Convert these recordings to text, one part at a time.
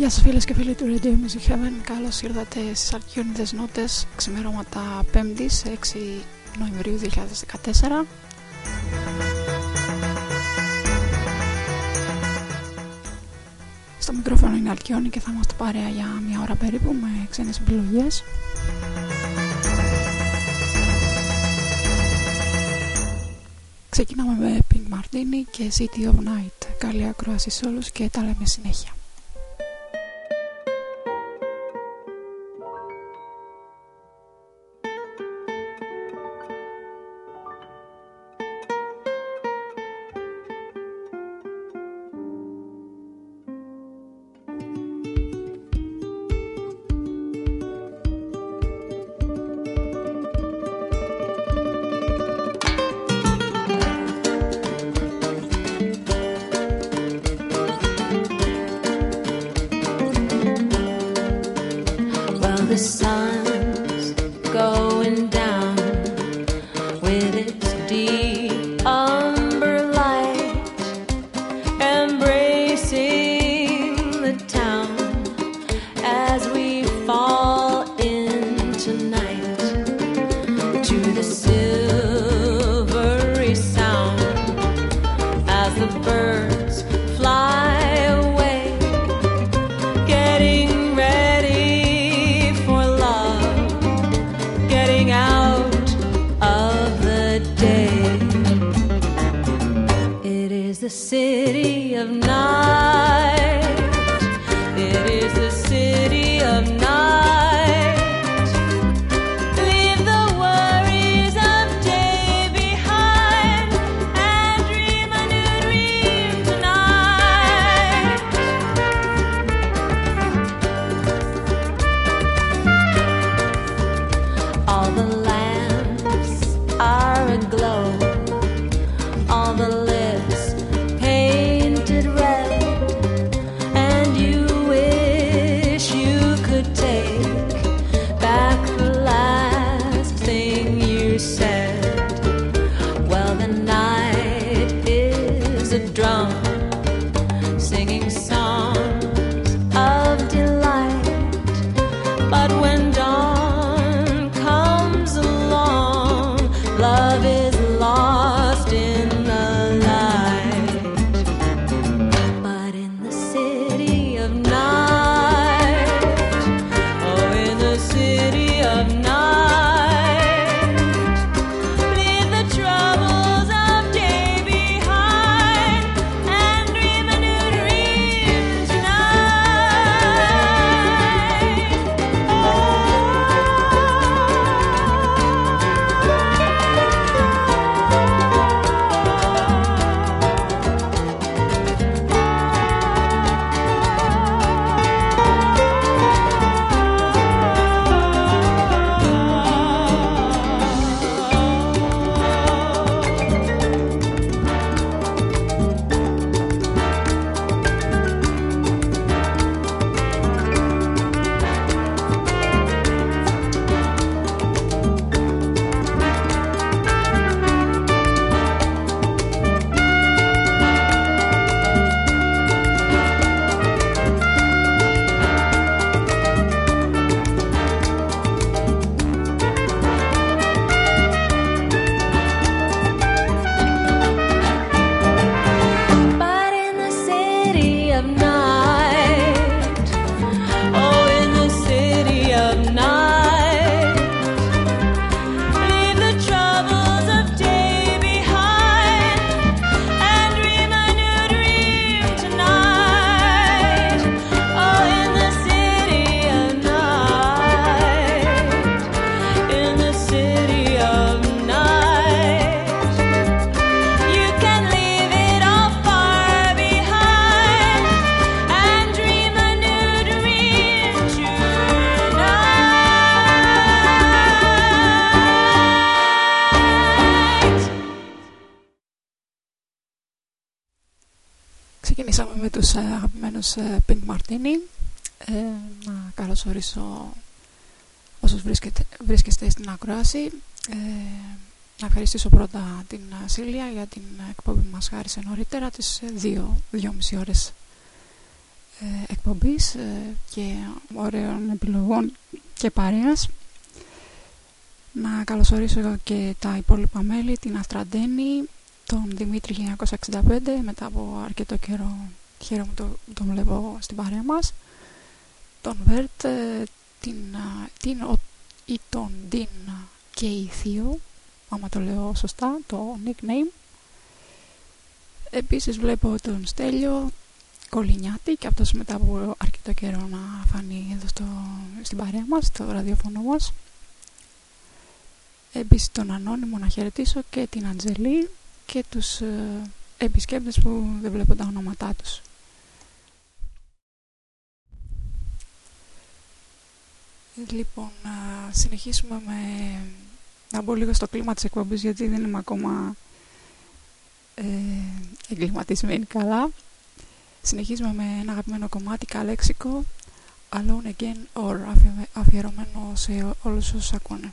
Γεια σας φίλες και φίλοι του Radio Music Heaven. Καλώς ήρθατε στις Αρκιόνιδες Νότες Ξημερώματα 5η 6 Νοεμβρίου 2014 Στο μικρόφωνο είναι Αλκιόνι και θα είμαστε παρέα για μια ώρα περίπου με ξένες επιλογές. Ξεκινάμε με Pink Martini και City of Night. Καλή ακρόαση σε όλους και τα λέμε συνέχεια καλωσορίσω όσους βρίσκεται, βρίσκεστε στην ακρόαση. Ε, να ευχαριστήσω πρώτα την Σίλια για την εκπομπή που μας χάρισε νωρίτερα τις δύο, δύο μισή ώρες ε, εκπομπής ε, και ωραίων επιλογών και παρέας. Να καλωσορίσω και τα υπόλοιπα μέλη, την Αστραντένη, τον Δημήτρη 1965, μετά από αρκετό καιρό χαίρομαι το, τον βλέπω στην παρέα μας τον Βέρτ, ε, την, την ο, ή τον Ντίν και η Θείο, άμα το λέω σωστά, το nickname. Επίσης βλέπω τον Στέλιο Κολυνιάτη και αυτός μετά από αρκετό καιρό να φανεί εδώ στο, στην παρέα μας, στο ραδιοφωνό μας. Επίσης τον Ανώνυμο να χαιρετήσω και την Αντζελή και τους ε, επισκέπτες που δεν βλέπω τα ονόματά τους. Λοιπόν, να συνεχίσουμε με... Να μπω λίγο στο κλίμα της εκπομπής γιατί δεν είμαι ακόμα ε, εγκληματισμένη καλά. Συνεχίζουμε με ένα αγαπημένο κομμάτι, καλέξικο, Alone Again or αφιερωμένο σε όλους όσους ακούνε.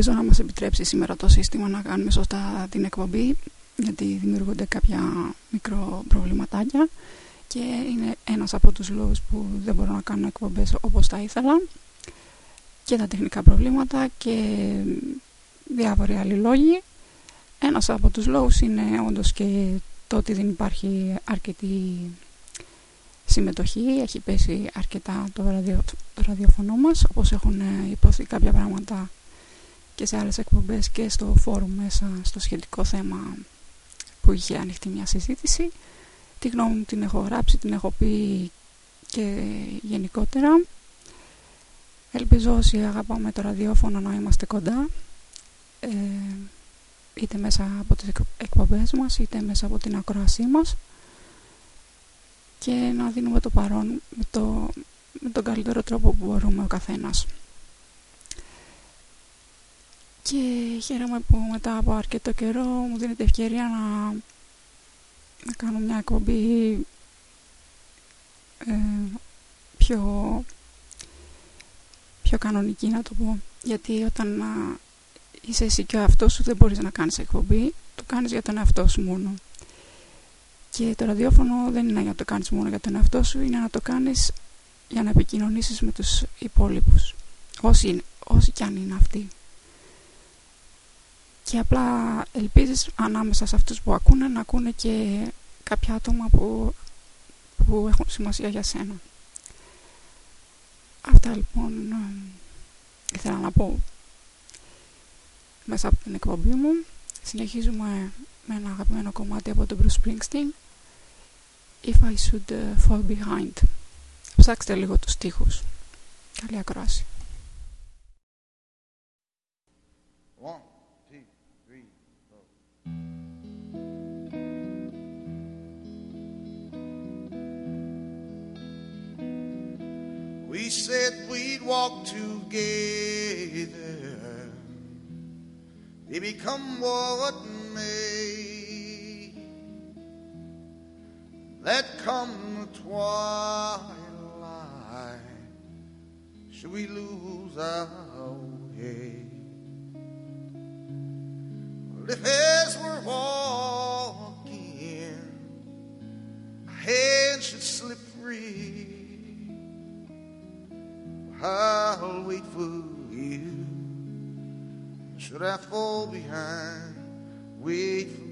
Ελπίζω να μας επιτρέψει σήμερα το σύστημα να κάνουμε σωστά την εκπομπή γιατί δημιουργούνται κάποια μικρό προβληματάκια και είναι ένας από τους λόγους που δεν μπορώ να κάνω εκπομπές όπως τα ήθελα και τα τεχνικά προβλήματα και διάφοροι άλλοι λόγοι. Ένας από τους λόγους είναι όντως και το ότι δεν υπάρχει αρκετή συμμετοχή, έχει πέσει αρκετά το, ραδιο, το ραδιοφωνό μας όπως έχουν υποθεί κάποια πράγματα και σε άλλες εκπομπές και στο φόρουμ μέσα στο σχετικό θέμα που είχε ανοιχτεί μια συζήτηση. Τη γνώμη μου την έχω γράψει, την έχω πει και γενικότερα. Ελπίζω όσοι αγαπάμε το ραδιόφωνο να είμαστε κοντά ε, είτε μέσα από τις εκπομπές μας είτε μέσα από την ακροασή μας και να δίνουμε το παρόν με, το, με τον καλύτερο τρόπο που μπορούμε ο καθένας. Και χαίρομαι που μετά από αρκετό καιρό μου δίνεται ευκαιρία να, να κάνω μια εκπομπή ε, πιο, πιο κανονική να το πω. Γιατί όταν α, είσαι εσύ και ο αυτός σου δεν μπορείς να κάνεις εκπομπή, το κάνεις για τον εαυτό σου μόνο. Και το ραδιόφωνο δεν είναι για να το κάνεις μόνο για τον εαυτό σου, είναι να το κάνεις για να επικοινωνήσεις με τους υπόλοιπους. Όσοι, όσοι κι αν είναι αυτοί και απλά ελπίζεις ανάμεσα σε αυτούς που ακούνε να ακούνε και κάποια άτομα που, που έχουν σημασία για σένα. Αυτά λοιπόν ήθελα να πω μέσα από την εκπομπή μου. Συνεχίζουμε με ένα αγαπημένο κομμάτι από τον Bruce Springsteen If I Should Fall Behind. Ψάξτε λίγο τους στίχους. Καλή ακρόαση. We said we'd walk together. They become what may. Let come the twilight. Should we lose our way? Well, if as we're walking, wait for you. Should I fall behind, wait for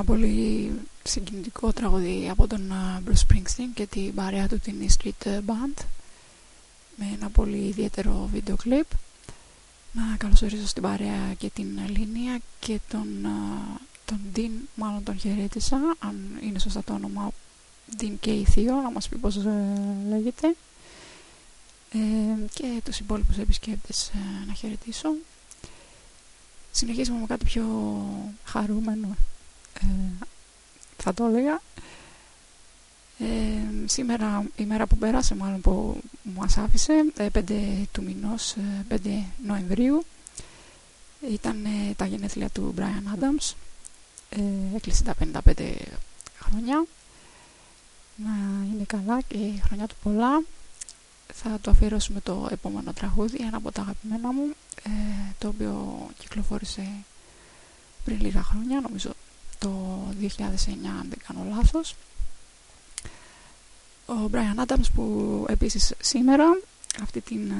ένα πολύ συγκινητικό τραγούδι από τον ε, Bruce Springsteen και την παρέα του την E Street Band με ένα πολύ ιδιαίτερο βίντεο κλιπ. Να καλωσορίσω στην παρέα και την Λίνια και τον, ε, τον Dean, μάλλον τον χαιρέτησα αν είναι σωστά το όνομα Dean και η Θείο, να μας πει πώς ε, λέγεται. Ε, και τους υπόλοιπους επισκέπτες ε, να χαιρετήσω. Συνεχίζουμε με κάτι πιο χαρούμενο ε, θα το έλεγα. Ε, σήμερα η μέρα που πέρασε μάλλον που μας άφησε 5 του μηνός 5 Νοεμβρίου ήταν τα γενέθλια του Brian Adams. Έκλεισε τα 55 χρόνια. Να είναι καλά και η χρονιά του πολλά. Θα το αφιερώσουμε το επόμενο τραγούδι ένα από τα αγαπημένα μου ε, το οποίο κυκλοφόρησε πριν λίγα χρόνια νομίζω το 2009 αν δεν κάνω λάθος. Ο Brian Adams που επίσης σήμερα αυτή την,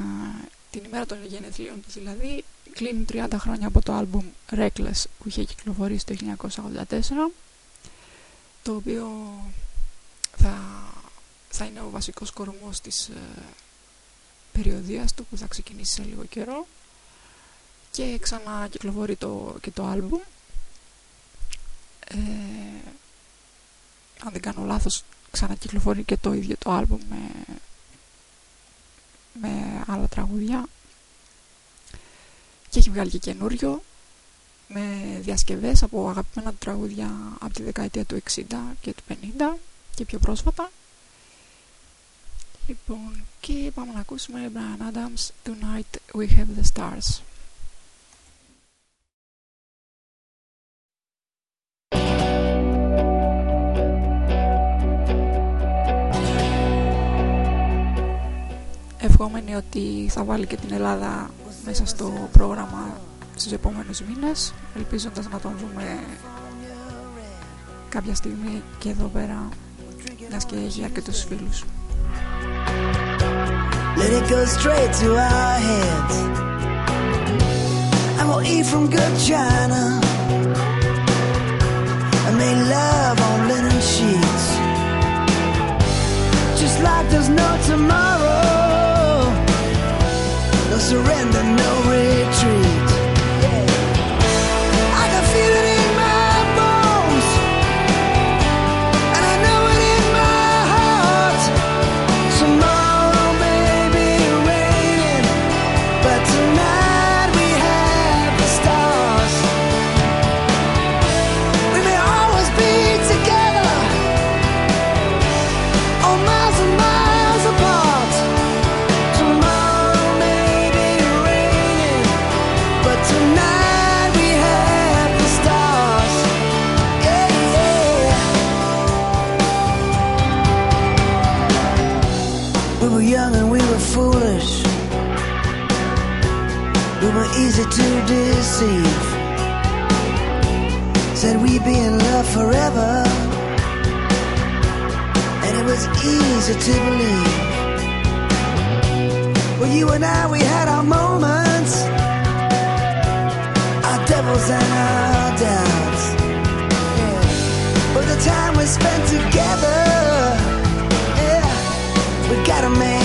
την ημέρα των γενεθλίων του δηλαδή κλείνει 30 χρόνια από το άλμπουμ Reckless που είχε κυκλοφορήσει το 1984 το οποίο θα, θα είναι ο βασικός κορμός της ε, περιοδίας του που θα ξεκινήσει σε λίγο καιρό. Και ξανακυκλοφορεί το, και το άλμπουμ ε, αν δεν κάνω λάθος ξανακυκλοφορεί και το ίδιο το άλμπουμ με, με άλλα τραγούδια. Και έχει βγάλει και καινούριο με διασκευές από αγαπημένα τραγούδια από τη δεκαετία του 60 και του 50 και πιο πρόσφατα. Λοιπόν, και πάμε να ακούσουμε Brian Adams Tonight We Have the Stars Ευχόμενοι ότι θα βάλει και την Ελλάδα μέσα στο πρόγραμμα στους επόμενους μήνες ελπίζοντας να τον δούμε κάποια στιγμή και εδώ πέρα μιας και έχει αρκετούς φίλους Let it go straight to our heads. And we'll eat from good china. And make love on linen sheets. Just like there's no tomorrow. Surrender, no deceive. Said we'd be in love forever. And it was easy to believe. Well, you and I, we had our moments. Our devils and our doubts. But the time we spent together. Yeah. We gotta make it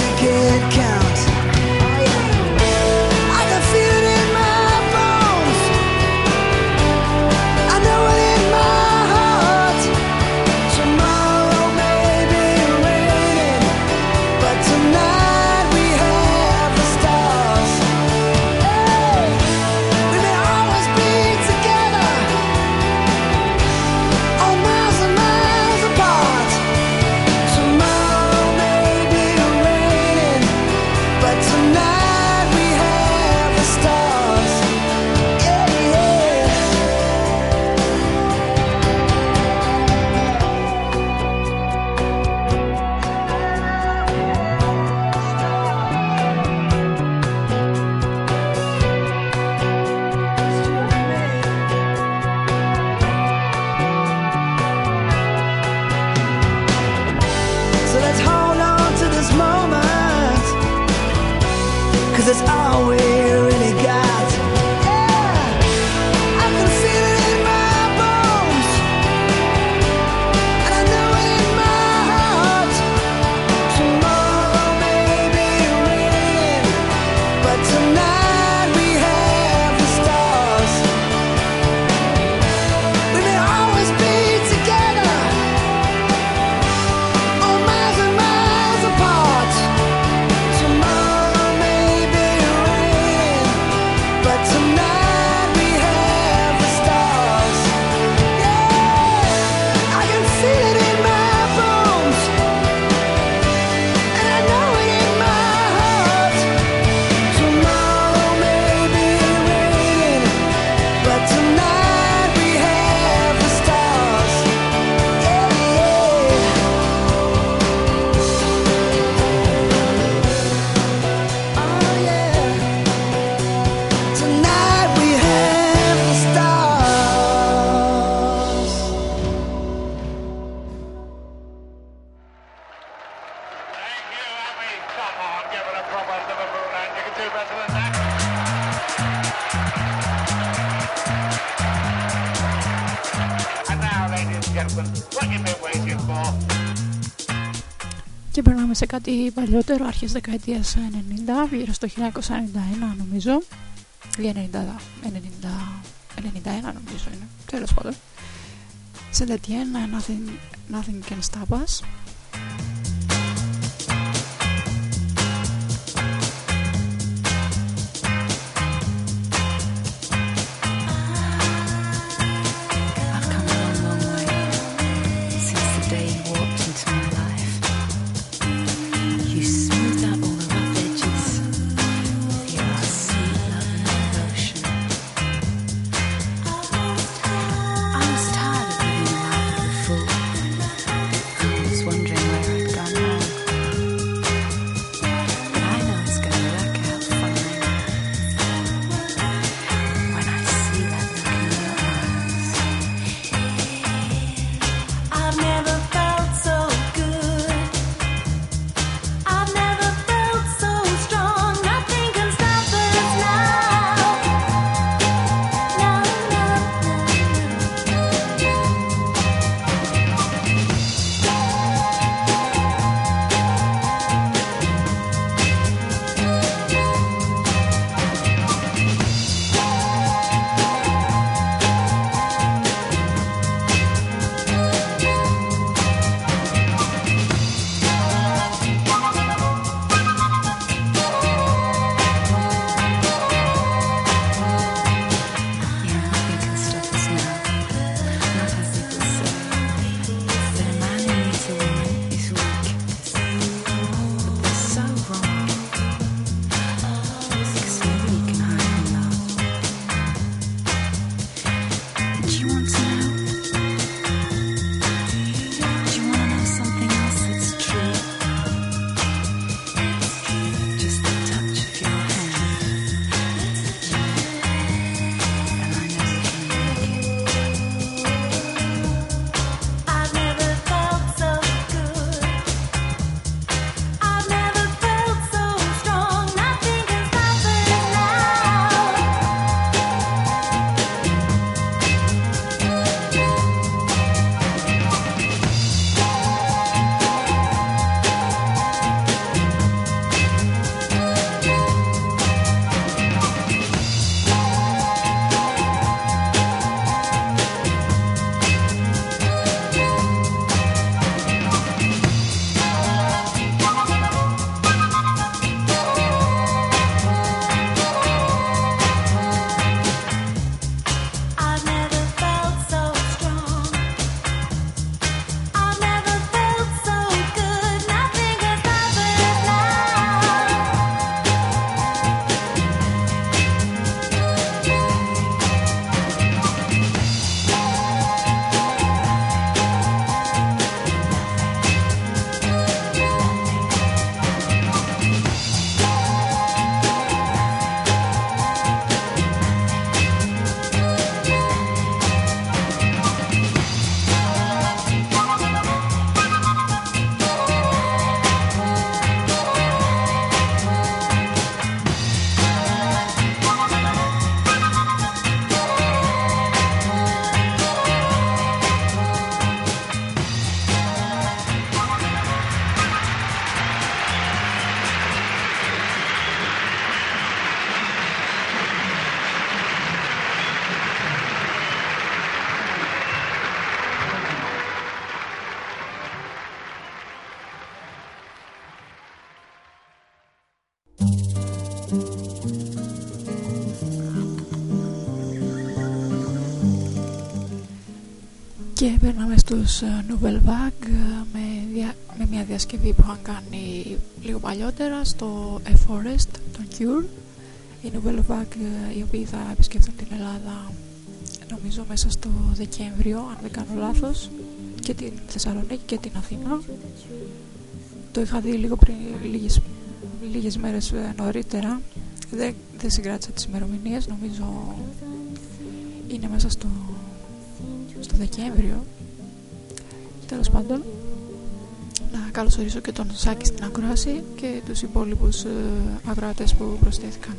Και περνάμε σε κάτι παλιότερο, αρχές δεκαετίας 90, γύρω στο 1991 νομίζω, ή 90, 91 νομίζω είναι, τέλος πάντων. Σε Detien, nothing, nothing Can Stop Us, περνάμε στους ε, Nouvelle Vague ε, με, μια διασκευή που είχαν κάνει λίγο παλιότερα στο A Forest, τον Cure. Οι Nouvelle Vague ε, οι οποίοι θα επισκεφθούν την Ελλάδα νομίζω μέσα στο Δεκέμβριο, αν δεν κάνω λάθος, και την Θεσσαλονίκη και την Αθήνα. Το είχα δει λίγο πριν, λίγες, λίγες μέρες νωρίτερα. Δεν, δεν συγκράτησα τις ημερομηνίες, νομίζω είναι μέσα στο, στο Δεκέμβριο Τέλος πάντων να καλωσορίσω και τον Σάκη στην ακρόαση και τους υπόλοιπους ε, που προσθέθηκαν.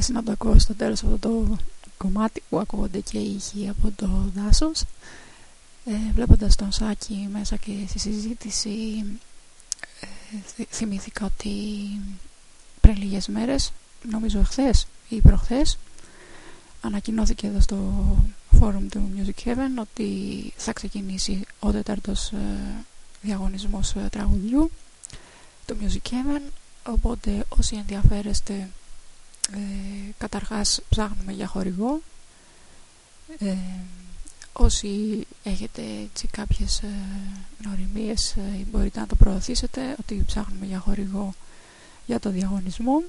Αρέσει να το ακούω στο τέλος αυτό το κομμάτι που ακούγονται και οι ήχοι από το δάσος ε, βλέποντας τον Σάκη μέσα και στη συζήτηση ε, θυ- θυμήθηκα ότι πριν λίγες μέρες νομίζω χθες ή προχθές ανακοινώθηκε εδώ στο φόρουμ του Music Heaven ότι θα ξεκινήσει ο τέταρτος ε, διαγωνισμός ε, τραγουδιού του Music Heaven. Οπότε όσοι ενδιαφέρεστε ε, καταρχάς ψάχνουμε για χορηγό. Ε, όσοι έχετε έτσι κάποιες ε, γνωριμίες ε, μπορείτε να το προωθήσετε ότι ψάχνουμε για χορηγό για το διαγωνισμό.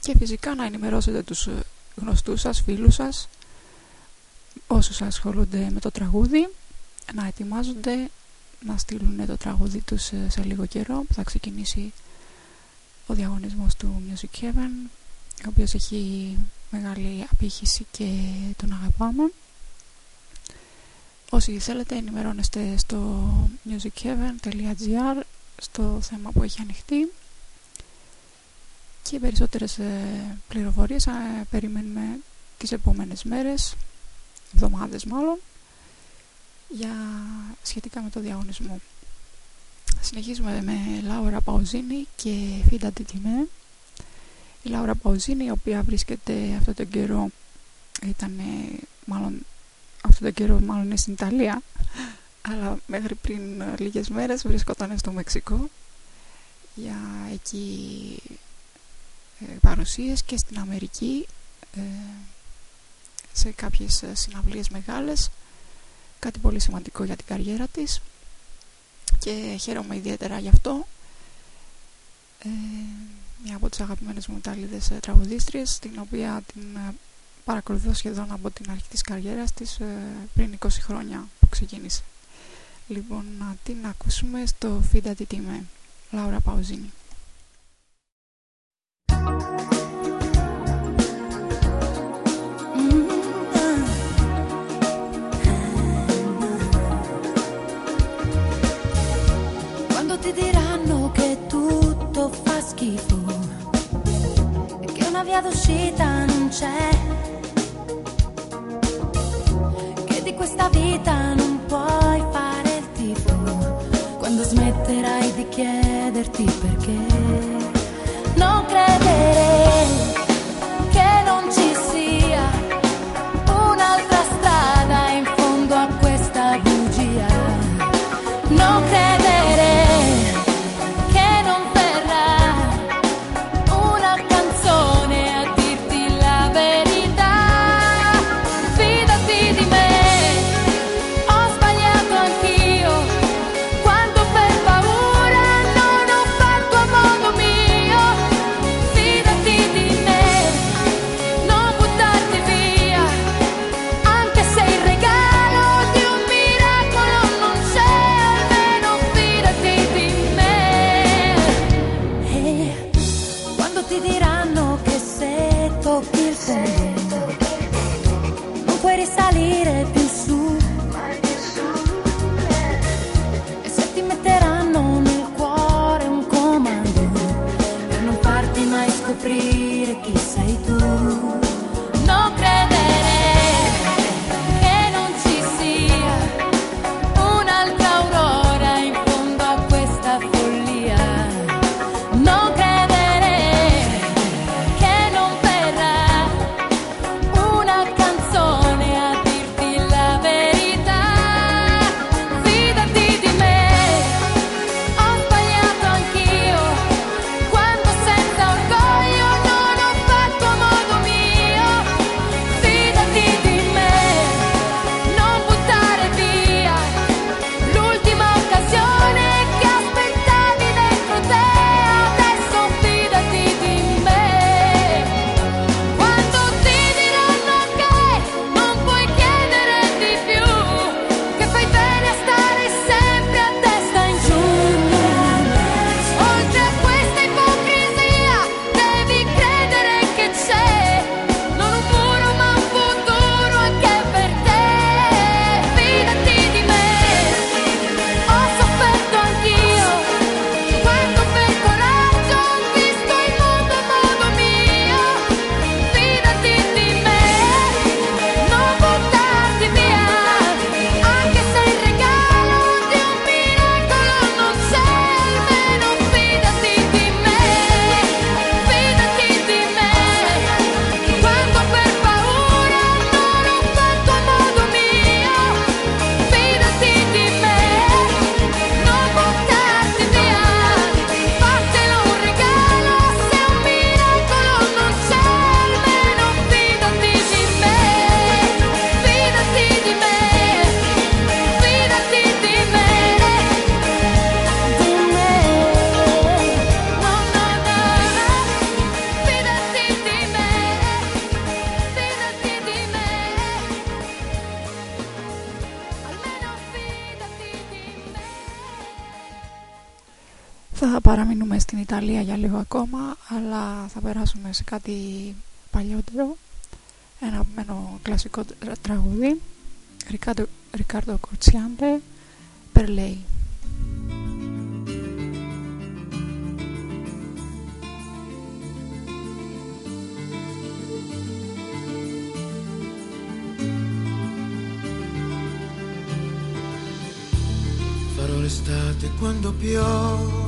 Και φυσικά να ενημερώσετε τους ε, γνωστούς σας, φίλους σας όσους ασχολούνται με το τραγούδι να ετοιμάζονται να στείλουν το τραγούδι τους ε, σε λίγο καιρό που θα ξεκινήσει ο διαγωνισμός του Music Heaven ο οποίος έχει μεγάλη απήχηση και τον αγαπάμε όσοι θέλετε ενημερώνεστε στο musicheaven.gr στο θέμα που έχει ανοιχτεί. Και περισσότερες ε, πληροφορίες ε, περιμένουμε τις επόμενες μέρες εβδομάδες μάλλον για σχετικά με το διαγωνισμό. Συνεχίζουμε με Λάουρα Παουζίνη και Φίντα Τιτιμέ η Λάουρα Παουζίνη η οποία βρίσκεται αυτό τον καιρό ήταν μάλλον αυτό τον καιρό μάλλον είναι στην Ιταλία αλλά μέχρι πριν ε, λίγες μέρες βρισκόταν στο Μεξικό για εκεί ε, παρουσίες και στην Αμερική ε, σε κάποιες ε, συναυλίες μεγάλες. Κάτι πολύ σημαντικό για την καριέρα της και χαίρομαι ιδιαίτερα γι' αυτό. Ε, μια από τις αγαπημένες μου Ιταλίδες τραγουδίστριες την οποία την παρακολουθώ σχεδόν από την αρχή της καριέρας της πριν 20 χρόνια που ξεκίνησε. Λοιπόν, να την ακούσουμε στο Φίντα Τι Τιμέ, Λάουρα Παουζίνη. una via d'uscita non c'è. Che di questa vita non puoi fare il tipo. Quando smetterai di chiederti perché. Non credere che non ci sia. Θα παραμείνουμε στην Ιταλία για λίγο ακόμα, αλλά θα περάσουμε σε κάτι παλιότερο. Ένα μένο κλασικό τραγουδί, Ρικάρδο Κορτσιάντε, Περλέη. Quando piove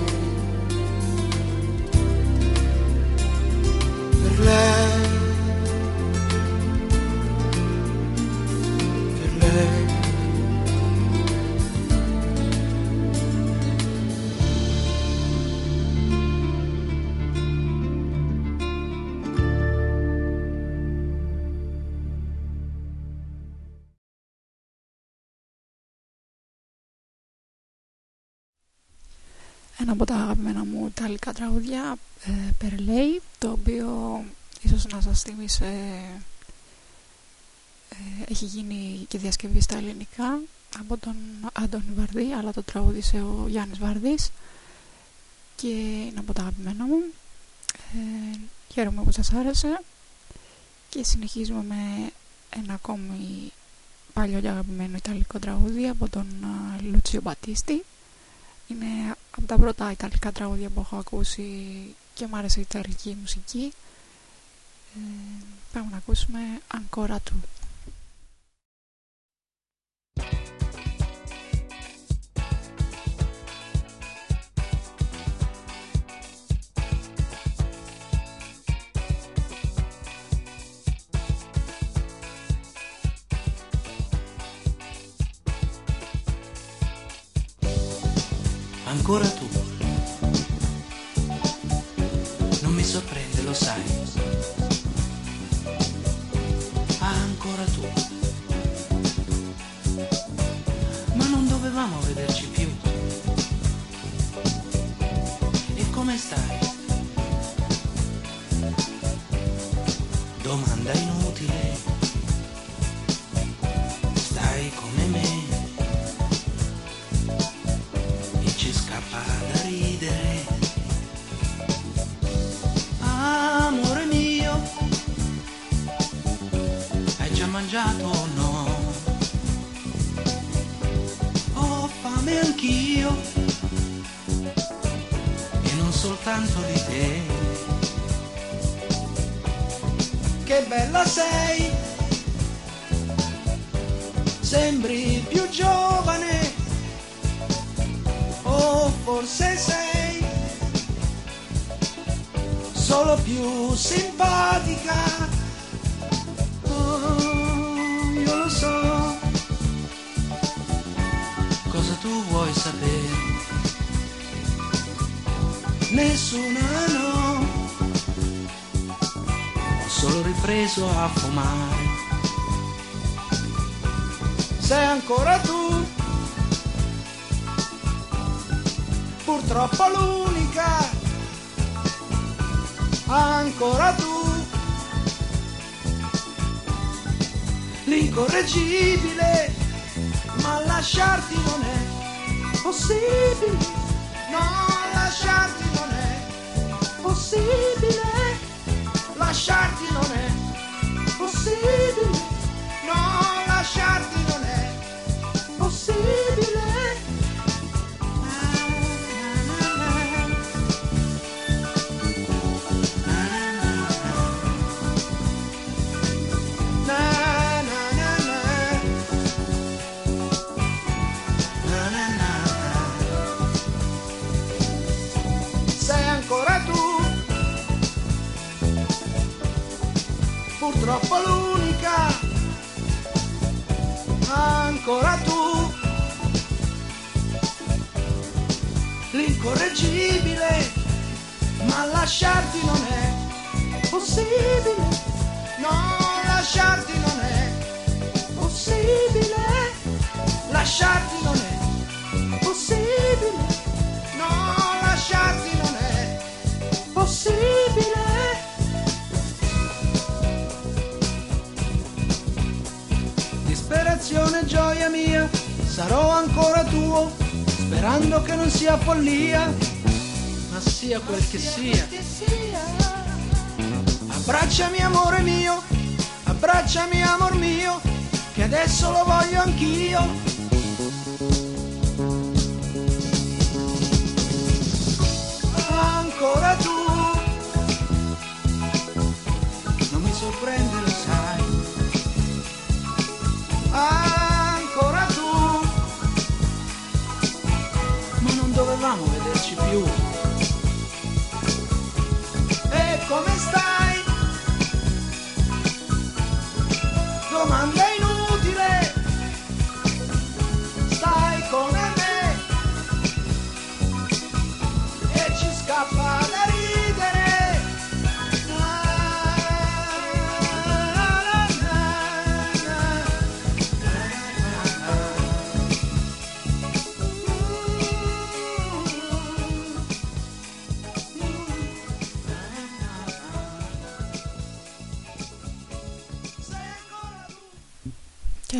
Ένα από τα αγαπημένα μου ιταλικά τραγούδια, ε, Per Lei, το οποίο ίσως να σας θύμισε, ε, έχει γίνει και διασκευή στα ελληνικά από τον Άντωνη Βαρδί, αλλά το τραγούδισε ο Γιάννης Βαρδής. Και είναι από τα αγαπημένα μου. Ε, χαίρομαι που σας άρεσε. Και συνεχίζουμε με ένα ακόμη παλιό και αγαπημένο ιταλικό τραγούδι από τον α, Λούτσιο Μπατίστη είναι από τα πρώτα ιταλικά τραγούδια που έχω ακούσει και μου άρεσε η ιταλική μουσική. Ε, πάμε να ακούσουμε Ancora του. Ancora tu. Non mi sorprende, lo sai. Ah, ancora tu. Ma non dovevamo vederci più. E come stai? Domanda inutile. Simpatica. Oh, io lo so, Cosa tu vuoi sapere? nessuna no, Ho solo ripreso a fumare. sei ancora tu, purtroppo l'unica, ancora tu, l'incorreggibile, ma lasciarti non è possibile, no, lasciarti non è possibile, lasciarti non è possibile, purtroppo l'unica, ancora tu, l'incorreggibile, ma lasciarti non è possibile, no, lasciarti non è possibile, lasciarti non è possibile, mia, sarò ancora tuo, sperando che non sia follia, ma sia quel che sia. Abbracciami amore mio, abbracciami amor mio, che adesso lo voglio anch'io.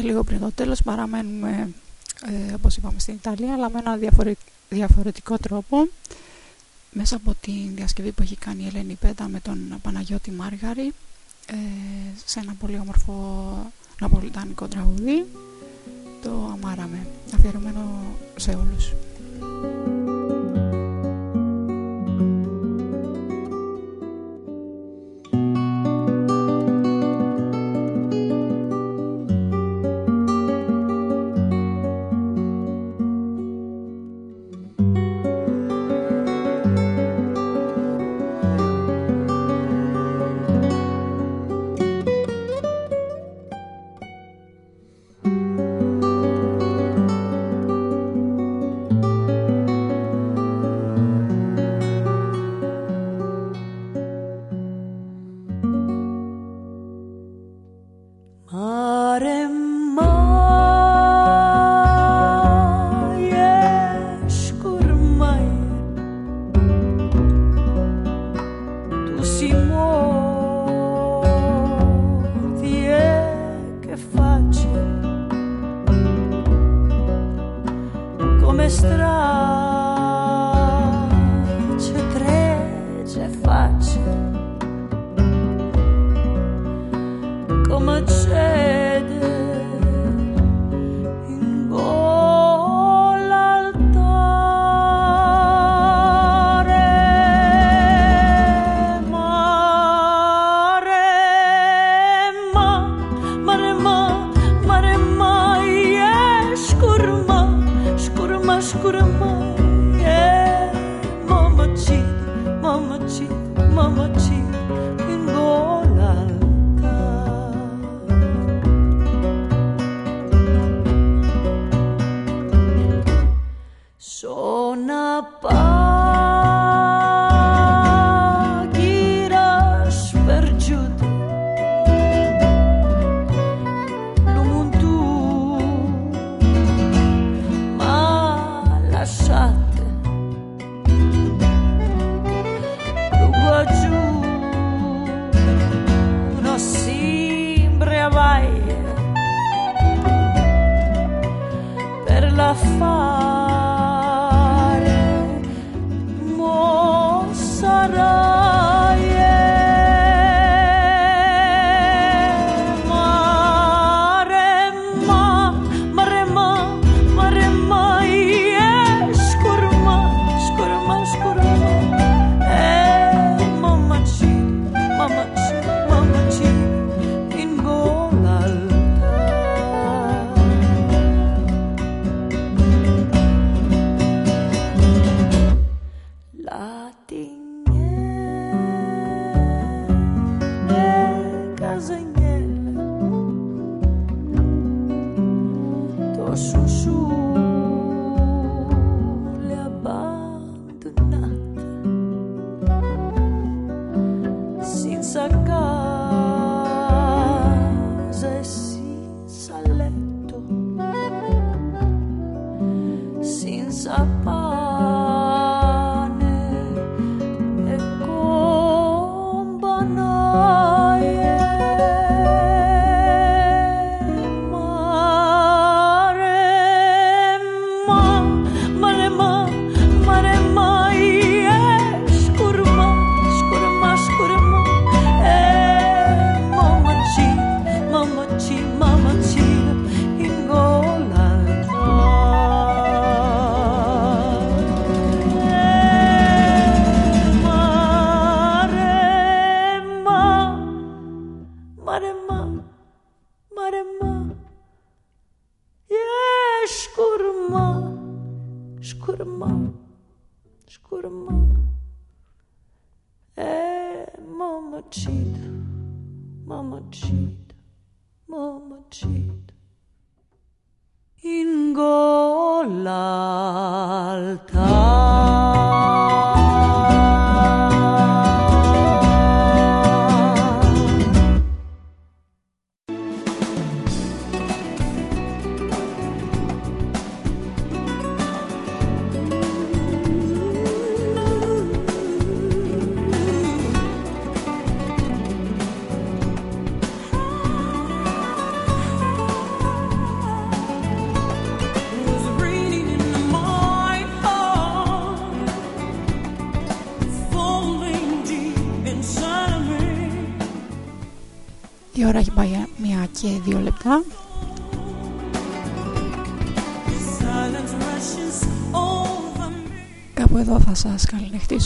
Λίγο πριν το τέλος παραμένουμε, ε, όπως είπαμε, στην Ιταλία, αλλά με ένα διαφορε- διαφορετικό τρόπο. Μέσα από τη διασκευή που έχει κάνει η Ελένη Πέτα με τον Παναγιώτη Μάργαρη, ε, σε ένα πολύ όμορφο ναπολιτάνικο τραγουδί, το Αμάραμε, αφιερωμένο σε όλους.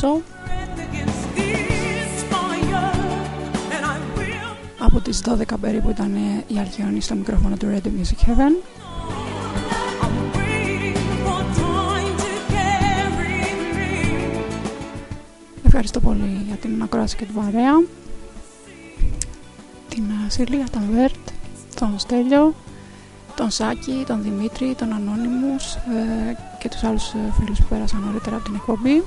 Καληνυχτήσω. against this fire, and I will. Από τις 12 περίπου ήταν η Αλκιόνη στο μικρόφωνο του Radio Music Heaven. Waiting for time to carry me. Ευχαριστώ πολύ για την ακρόαση και την παρέα. Την ε, Σίλια, τον Βέρτ, τον Στέλιο, τον Σάκη, τον Δημήτρη, τον Ανώνυμους ε, και τους άλλους ε, φίλους που πέρασαν νωρίτερα από την εκπομπή.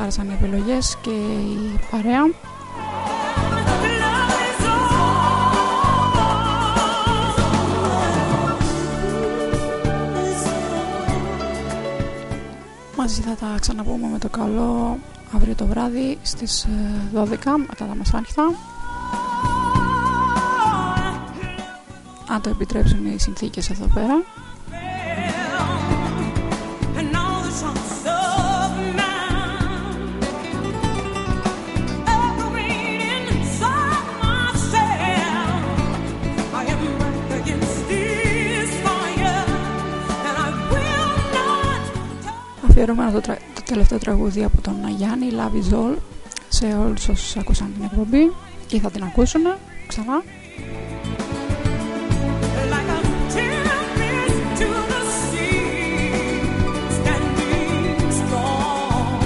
Ελπίζω να σας άρεσαν οι επιλογές και η παρέα. Μαζί θα τα ξαναπούμε με το καλό αύριο το βράδυ στις ε, 12 μετά τα μεσάνυχτα. Αν το επιτρέψουν οι συνθήκες εδώ πέρα. Not. Αφιερωμένο το, τρα- το τελευταίο τραγούδι από τον Γιάννη Love is All σε όλους όσους ακούσαν την εκπομπή ή θα την ακούσουν ξανά. Like a tempest to the sea, standing strong,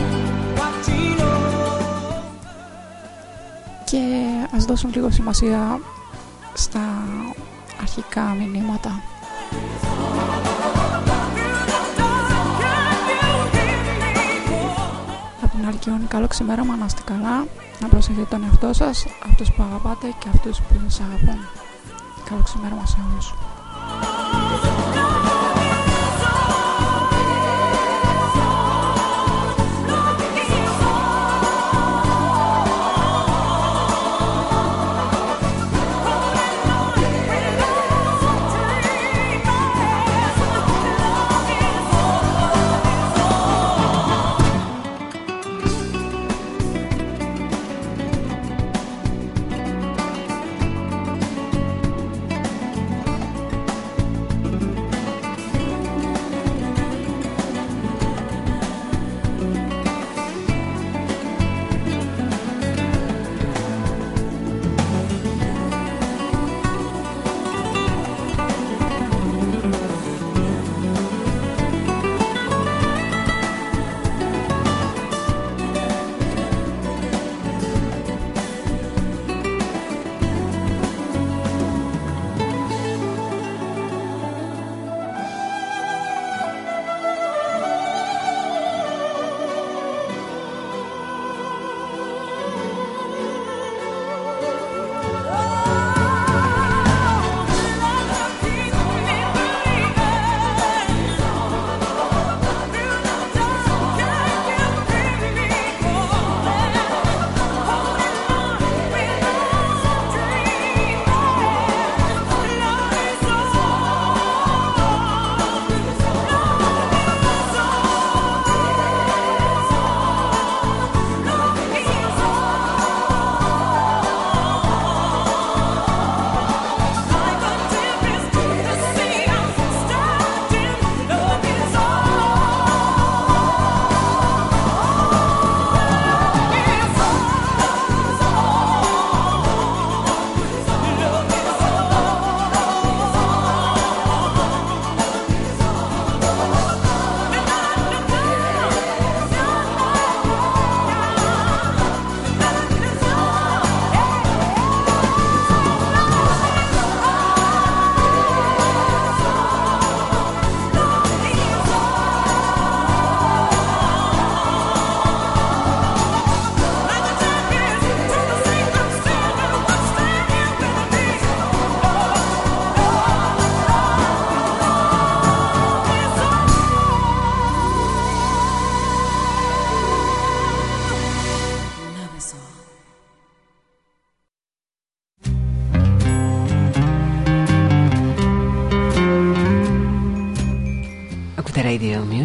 watching over. και ας δώσουν λίγο σημασία στα αρχικά μηνύματα. Από την Αλκιόνη, καλό ξημέρωμα, να είστε καλά, να προσέχετε τον εαυτό σας, αυτούς που αγαπάτε και αυτούς που σας αγαπούν. Καλό ξημέρωμα σε όλους.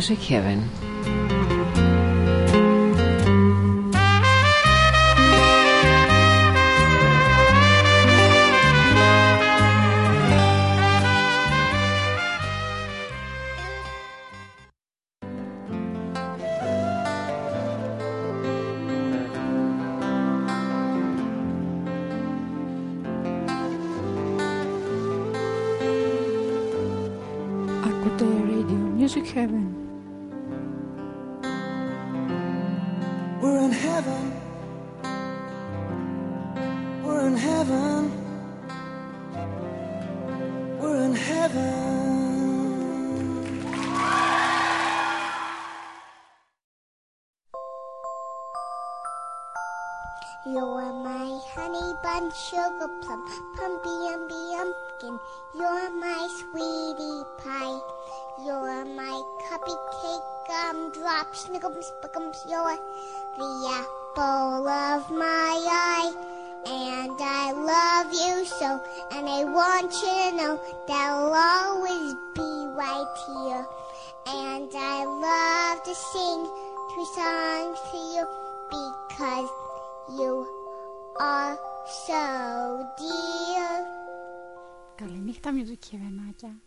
Music Heaven. Sugar plum, pumpy umby umpkin. You're my sweetie pie. You're my cupcake gumdrop, snickums, spickums. You're the apple of my eye. And I love you so, and I want you to know that I'll always be right here. And I love to sing three songs to you because you are so dear. Καληνύχτα μυζουκιεβενάκια.